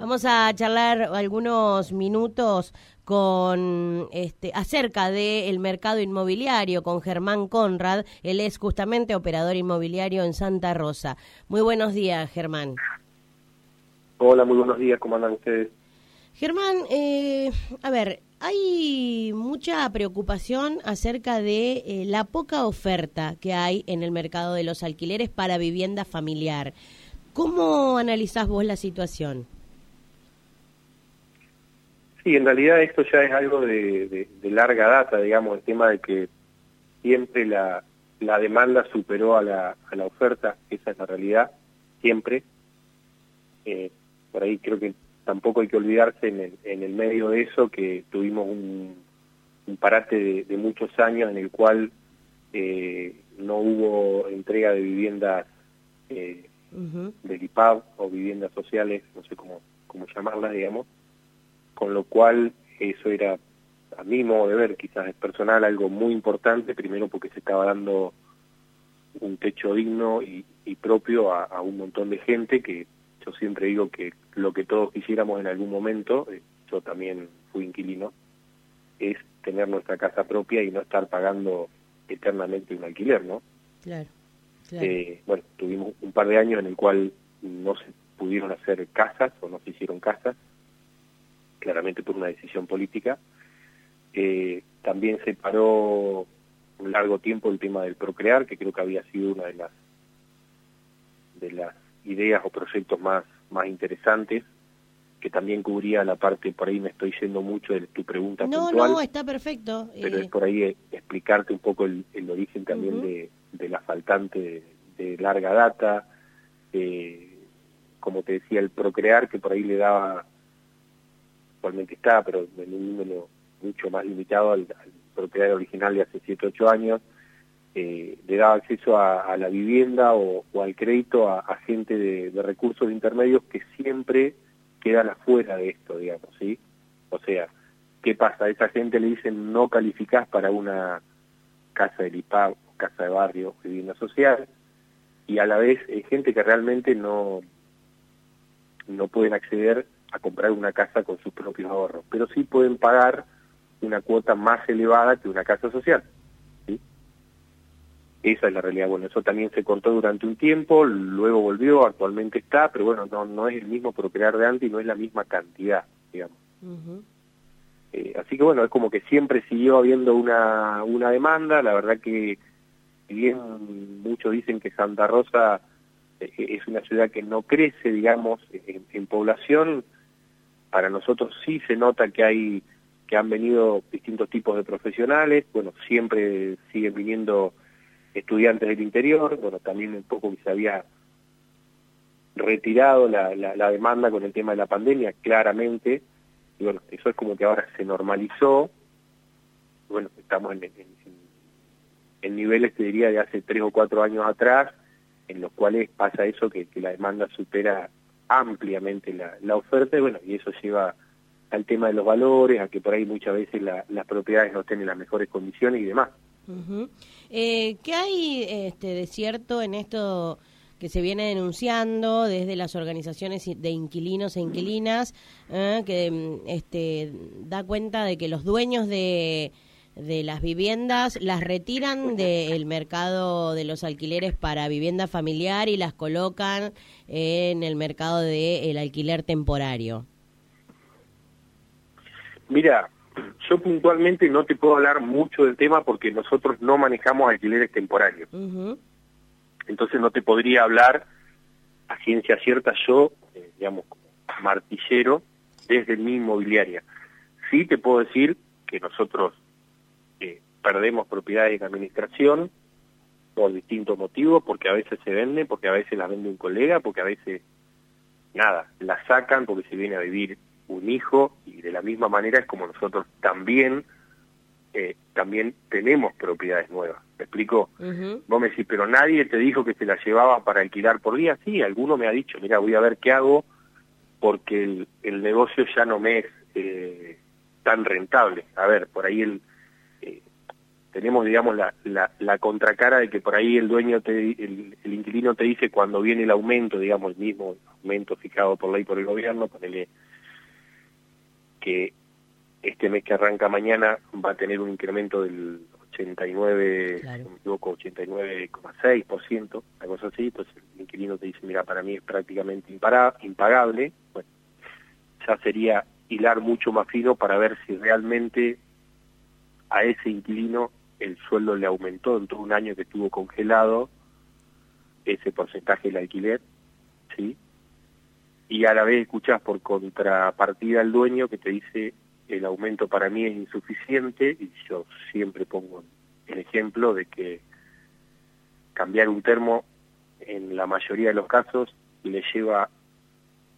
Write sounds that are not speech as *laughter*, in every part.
Vamos a charlar algunos minutos con este acerca del mercado inmobiliario con Germán Conrad, él es justamente operador inmobiliario en Santa Rosa. Muy buenos días, Germán. Hola, muy buenos días, ¿cómo andan ustedes? Germán, eh, a ver, hay mucha preocupación acerca de eh, la poca oferta que hay en el mercado de los alquileres para vivienda familiar. ¿Cómo analizás vos la situación? Sí, en realidad esto ya es algo de, larga data, digamos, el tema de que siempre la, la demanda superó a la, a la oferta, esa es la realidad, siempre. Eh, por ahí creo que tampoco hay que olvidarse en el, en el medio de eso que tuvimos un, un parate de, muchos años en el cual eh, no hubo entrega de viviendas eh, del IPAB o viviendas sociales, no sé cómo, cómo llamarlas, digamos, con lo cual eso era, a mi modo de ver, quizás es personal, algo muy importante, primero porque se estaba dando un techo digno y, propio a, un montón de gente que yo siempre digo que lo que todos quisiéramos en algún momento, eh, yo también fui inquilino, es tener nuestra casa propia y no estar pagando eternamente un alquiler, ¿no? Claro. Eh, bueno, tuvimos un par de años en el cual no se pudieron hacer casas o no se hicieron casas, claramente por una decisión política. Eh, también se paró un largo tiempo el tema del procrear, que creo que había sido una de las de las ideas o proyectos más más interesantes, que también cubría la parte, por ahí me estoy yendo mucho de tu pregunta no, puntual. No, está perfecto. Pero es eh. por ahí explicarte un poco el, origen también de, de, la faltante de, larga data, eh, como te decía, el procrear, que por ahí le daba actualmente está, pero en un número mucho más limitado al, propietario original de hace 7, 8 años, eh, le daba acceso a, la vivienda o, al crédito a, gente de, recursos intermedios que siempre quedan afuera de esto, digamos, ¿sí? O sea, ¿qué pasa? A esa gente le dicen no calificás para una casa de IPAB, casa de barrio, vivienda social, y a la vez hay gente que realmente no, no pueden acceder a comprar una casa con sus propios ahorros, pero sí pueden pagar una cuota más elevada que una casa social. ¿sí? Esa es la realidad. Bueno, eso también se cortó durante un tiempo, luego volvió, actualmente está, pero bueno, no, no es el mismo procrear de antes y no es la misma cantidad, digamos. Eh, así que bueno, es como que siempre siguió habiendo una, una demanda, la verdad que bien muchos dicen que Santa Rosa eh, es una ciudad que no crece, digamos, en población, para nosotros sí se nota que hay que han venido distintos tipos de profesionales, bueno, siempre siguen viniendo estudiantes del interior, bueno, también un poco que se había retirado la, la, demanda con el tema de la pandemia, claramente, y bueno, eso es como que ahora se normalizó, bueno, estamos en, niveles, te diría, de hace tres o cuatro años atrás, en los cuales pasa eso, que la demanda supera ampliamente la, la oferta y bueno, y eso lleva al tema de los valores, a que por ahí muchas veces las propiedades no tienen las mejores condiciones y demás. eh, ¿Qué hay este, de cierto en esto que se viene denunciando desde las organizaciones de inquilinos e inquilinas, eh, que mm, este, da cuenta de que los dueños de de las viviendas las retiran *laughs* del mercado de los alquileres para vivienda familiar y las colocan en el mercado del alquiler temporario? Mira, yo puntualmente no te puedo hablar mucho del tema porque nosotros no manejamos alquileres temporarios. Entonces no te podría hablar a ciencia cierta yo, eh, digamos, martillero desde mi inmobiliaria. Sí te puedo decir que nosotros perdemos propiedades en administración por distintos motivos, porque a veces se venden, porque a veces las vende un colega, porque a veces, nada, la sacan porque se viene a vivir un hijo y de la misma manera es como nosotros también eh, también tenemos propiedades nuevas. ¿Me explico? Vos me decís, pero nadie te dijo que se la llevaba para alquilar por día. Sí, alguno me ha dicho, mira, voy a ver qué hago porque el, el negocio ya no me es eh, tan rentable. A ver, por ahí el, tenemos, digamos, la, la, la, contracara de que por ahí el dueño, te, el, el, inquilino te dice cuando viene el aumento, digamos, el mismo aumento fijado por ley por el gobierno, ponele que este mes que arranca mañana va a tener un incremento del 89, claro. si me equivoco, 89,6%, una cosa así, entonces el inquilino te dice, mira, para mí es prácticamente impagable, bueno, ya sería hilar mucho más fino para ver si realmente a ese inquilino el sueldo le aumentó en todo un año que estuvo congelado ese porcentaje del alquiler, ¿sí? Y a la vez escuchás por contrapartida al dueño que te dice el aumento para mí es insuficiente y yo siempre pongo el ejemplo de que cambiar un termo en la mayoría de los casos le lleva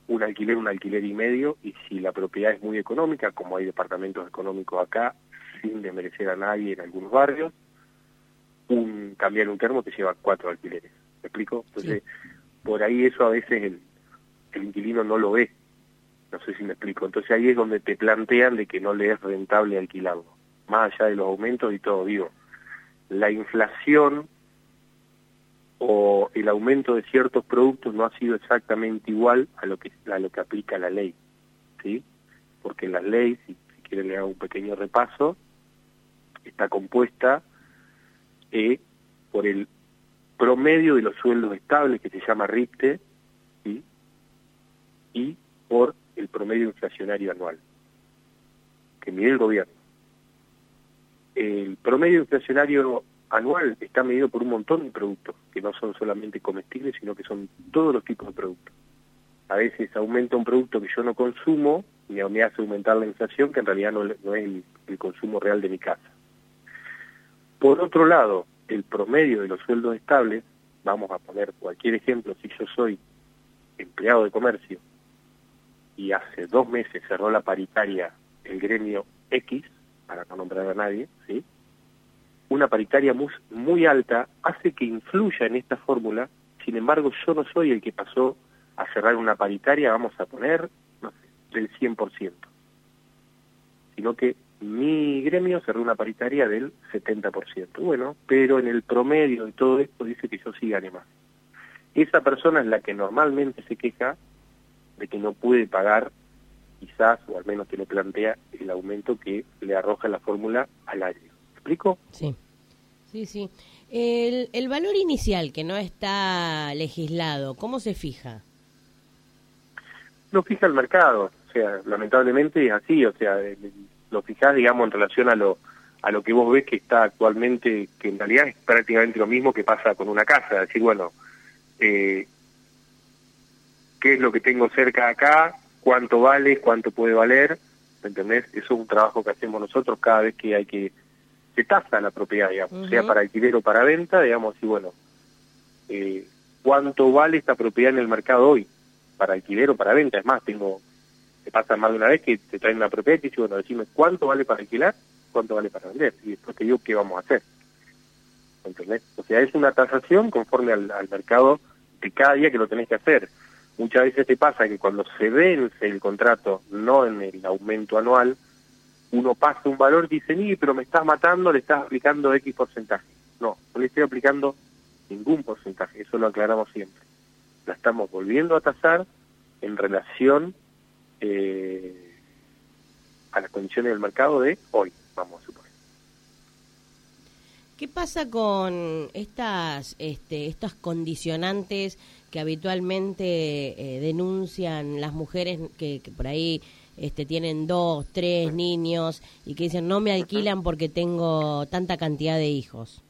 un alquiler, un alquiler y medio, y si la propiedad es muy económica, como hay departamentos económicos acá, sin desmerecer a nadie en algunos barrios, un cambiar un termo te lleva cuatro alquileres. ¿Me explico? Entonces, por ahí eso a veces el, el inquilino no lo ve. No sé si me explico. Entonces ahí es donde te plantean de que no le es rentable alquilarlo. Más allá de los aumentos y todo, digo, la inflación o el aumento de ciertos productos no ha sido exactamente igual a lo que a lo que aplica la ley, ¿sí? Porque la ley, si, si quiere le hago un pequeño repaso, está compuesta eh, por el promedio de los sueldos estables que se llama RIPTE ¿sí? y por el promedio inflacionario anual que mide el gobierno. El promedio inflacionario anual está medido por un montón de productos, que no son solamente comestibles, sino que son todos los tipos de productos. A veces aumenta un producto que yo no consumo me hace aumentar la inflación, que en realidad no, es el, consumo real de mi casa. Por otro lado, el promedio de los sueldos estables, vamos a poner cualquier ejemplo, si yo soy empleado de comercio y hace dos meses cerró la paritaria el gremio X, para no nombrar a nadie, ¿sí? una paritaria muy, alta hace que influya en esta fórmula, sin embargo yo no soy el que pasó a cerrar una paritaria, vamos a poner, no sé, del 100%, sino que mi gremio cerró una paritaria del 70%. Bueno, pero en el promedio de todo esto dice que yo sí gane más. Esa persona es la que normalmente se queja de que no puede pagar quizás, o al menos que le plantea, el aumento que le arroja la fórmula al año. ¿Me explico? Sí. Sí, sí. El, el valor inicial que no está legislado, ¿cómo se fija? Lo fija el mercado, o sea, lamentablemente es así, o sea, lo fijás, digamos, en relación a lo a lo que vos ves que está actualmente, que en realidad es prácticamente lo mismo que pasa con una casa, decir, bueno, eh, ¿qué es lo que tengo cerca acá? ¿Cuánto vale? ¿Cuánto puede valer? ¿Me entendés? Eso es un trabajo que hacemos nosotros cada vez que hay que se tasa la propiedad, digamos, sea para alquiler o para venta, digamos, y bueno, eh, ¿cuánto vale esta propiedad en el mercado hoy? Para alquiler o para venta, es más, tengo, te pasa más de una vez que te traen una propiedad y dicen, bueno, decime, ¿cuánto vale para alquilar? ¿Cuánto vale para vender? Y después te digo, ¿qué vamos a hacer? ¿Entendés? O sea, es una tasación conforme al, al mercado de cada día que lo tenés que hacer. Muchas veces te pasa que cuando se vence el contrato, no en el aumento anual, uno pasa un valor y dice, ni, pero me estás matando, le estás aplicando X porcentaje. No, no le estoy aplicando ningún porcentaje, eso lo aclaramos siempre. La estamos volviendo a tasar en relación eh, a las condiciones del mercado de hoy, vamos a suponer. ¿Qué pasa con estas, este, estos condicionantes que habitualmente eh, denuncian las mujeres que, que por ahí este, tienen dos, tres niños y que dicen no me alquilan porque tengo tanta cantidad de hijos?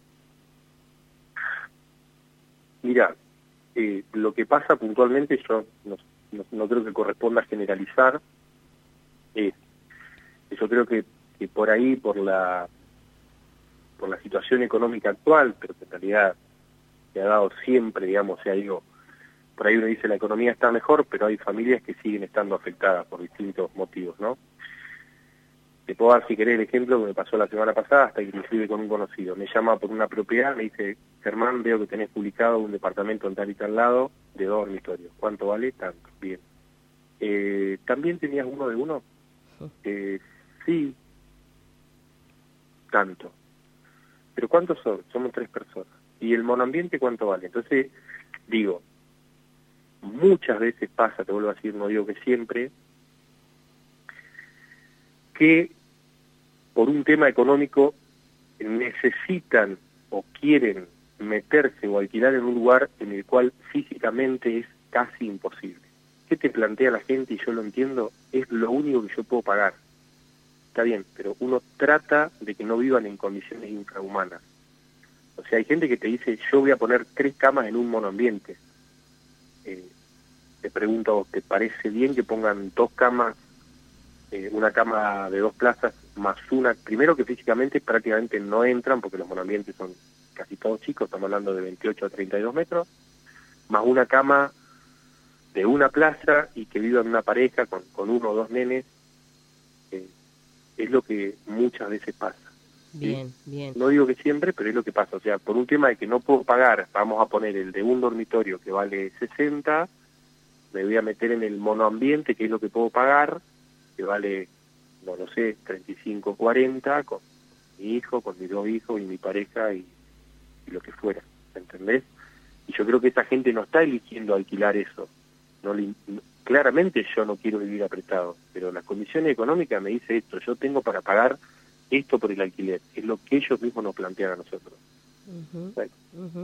Mira, eh, lo que pasa puntualmente, yo no, no, creo que corresponda generalizar, eh, yo creo que, que por ahí, por la por la situación económica actual, pero que en realidad se ha dado siempre, digamos, se ha ido por ahí uno dice la economía está mejor, pero hay familias que siguen estando afectadas por distintos motivos, ¿no? Puedo dar, si querés, el ejemplo que me pasó la semana pasada, hasta inclusive con un conocido. Me llama por una propiedad, me dice, Germán, veo que tenés publicado un departamento en tal y tal lado de dos dormitorios. ¿Cuánto vale? Tanto. Bien. Eh, ¿También tenías uno de uno? Eh, sí. Tanto. pero ¿cuántos son? Somos tres personas. ¿Y el monoambiente cuánto vale? Entonces, digo, muchas veces pasa, te vuelvo a decir, no digo que siempre, que por un tema económico necesitan o quieren meterse o alquilar en un lugar en el cual físicamente es casi imposible. ¿Qué te plantea la gente? Y yo lo entiendo, es lo único que yo puedo pagar. Está bien, pero uno trata de que no vivan en condiciones infrahumanas. O sea, hay gente que te dice, yo voy a poner tres camas en un monoambiente. Eh, te pregunto, ¿te parece bien que pongan dos camas, eh, una cama de dos plazas más una? Primero que físicamente prácticamente no entran porque los monoambientes son casi todos chicos, estamos hablando de 28 a 32 metros, más una cama de una plaza y que vivan una pareja con, con uno o dos nenes, eh, es lo que muchas veces pasa. Bien, bien. No digo que siempre, pero es lo que pasa. O sea, por un tema de que no puedo pagar, vamos a poner el de un dormitorio que vale 60, me voy a meter en el monoambiente, que es lo que puedo pagar, que vale, no lo sé, 35, 40, con mi hijo, con mis dos hijos y mi pareja y, lo que fuera, ¿entendés? Y yo creo que esa gente no está eligiendo alquilar eso. No, claramente yo no quiero vivir apretado, pero las condiciones económicas me dice esto, yo tengo para pagar esto por el alquiler, es lo que ellos mismos nos plantean a nosotros.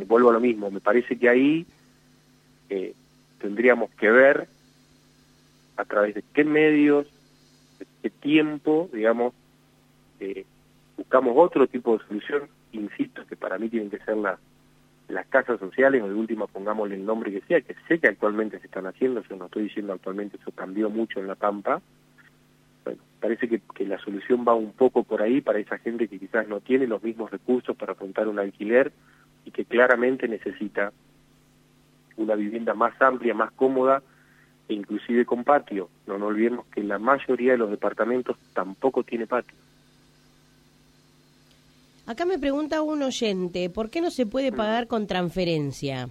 Vuelvo a lo mismo, me parece que ahí eh, tendríamos que ver a través de qué medios, qué tiempo, digamos, eh, buscamos otro tipo de solución, insisto, que para mí tienen que ser las las casas sociales, o de última pongámosle el nombre que sea, que sé que actualmente se están haciendo, yo no estoy diciendo actualmente, eso cambió mucho en La Pampa, bueno, parece que, que la solución va un poco por ahí para esa gente que quizás no tiene los mismos recursos para afrontar un alquiler y que claramente necesita una vivienda más amplia, más cómoda e inclusive con patio. No nos olvidemos que la mayoría de los departamentos tampoco tiene patio. Acá me pregunta un oyente, ¿por qué no se puede pagar con transferencia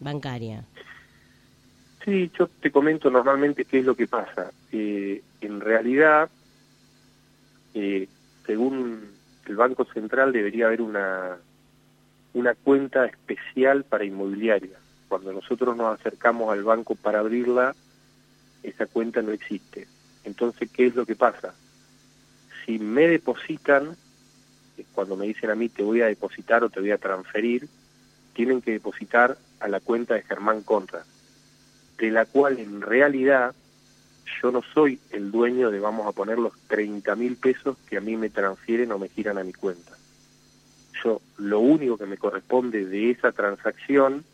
bancaria? Sí, yo te comento normalmente qué es lo que pasa. Eh, en realidad, eh, según el Banco Central, debería haber una una cuenta especial para inmobiliaria. Cuando nosotros nos acercamos al banco para abrirla, esa cuenta no existe. Entonces, ¿qué es lo que pasa? Si me depositan, cuando me dicen a mí te voy a depositar o te voy a transferir, tienen que depositar a la cuenta de Germán Contra, de la cual en realidad yo no soy el dueño de, vamos a poner, los 30 mil pesos que a mí me transfieren o me giran a mi cuenta yo lo único que me corresponde de esa transacción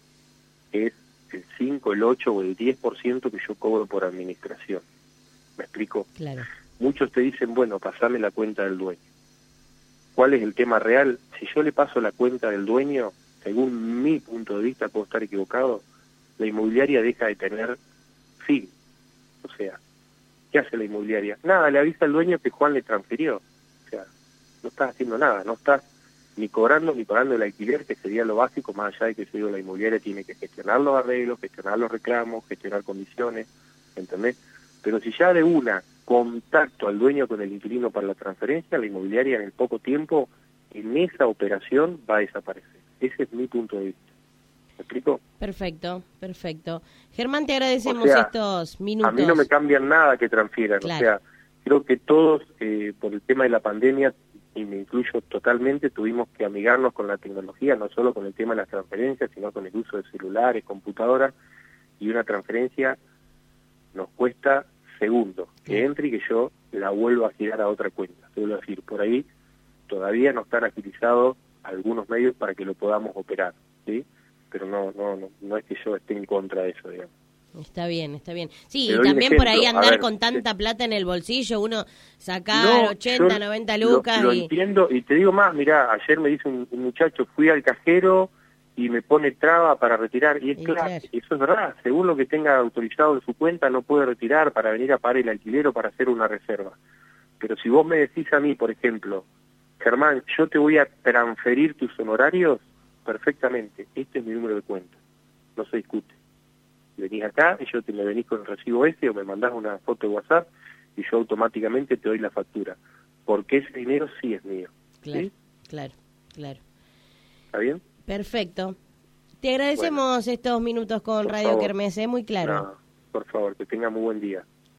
es el 5, el 8 o el 10% que yo cobro por administración. ¿Me explico? Claro. Muchos te dicen, bueno, pasame la cuenta del dueño. ¿Cuál es el tema real? Si yo le paso la cuenta del dueño, según mi punto de vista, puedo estar equivocado, la inmobiliaria deja de tener fin. O sea, ¿qué hace la inmobiliaria? Nada, le avisa al dueño que Juan le transfirió. O sea, no estás haciendo nada, no estás ni cobrando ni pagando el alquiler, que sería lo básico, más allá de que yo digo, la inmobiliaria tiene que gestionar los arreglos, gestionar los reclamos, gestionar condiciones, ¿entendés? Pero si ya de una contacto al dueño con el inquilino para la transferencia, la inmobiliaria en el poco tiempo, en esa operación va a desaparecer. Ese es mi punto de vista. ¿Me explico? Perfecto, perfecto. Germán, te agradecemos estos minutos. A mí no me cambian nada que transfieran. O sea, creo que todos, eh, por el tema de la pandemia, y me incluyo totalmente, tuvimos que amigarnos con la tecnología, no solo con el tema de las transferencias, sino con el uso de celulares, computadoras, y una transferencia nos cuesta segundos, que entre y que yo la vuelva a girar a otra cuenta. Te vuelvo a decir, por ahí todavía no están agilizados algunos medios para que lo podamos operar, ¿sí? Pero no, no, no, no es que yo esté en contra de eso, digamos. Está bien, está bien. Sí, y también por ahí andar con tanta plata en el bolsillo, uno sacar 80, 90 lucas. Lo, entiendo, y te digo más, mira, ayer me dice un, muchacho, fui al cajero y me pone traba para retirar, y es claro, eso es verdad, según lo que tenga autorizado en su cuenta, no puede retirar para venir a pagar el alquiler o para hacer una reserva. Pero si vos me decís a mí, por ejemplo, Germán, yo te voy a transferir tus honorarios, perfectamente, este es mi número de cuenta, no se discute venís acá y yo te me venís con el recibo este o me mandás una foto de WhatsApp y yo automáticamente te doy la factura. Porque ese dinero sí es mío. Claro, claro. Claro. ¿Está bien? Perfecto. Te agradecemos estos minutos con Radio favor. Kermés, ¿eh? muy claro. No, por favor, que tenga muy buen día.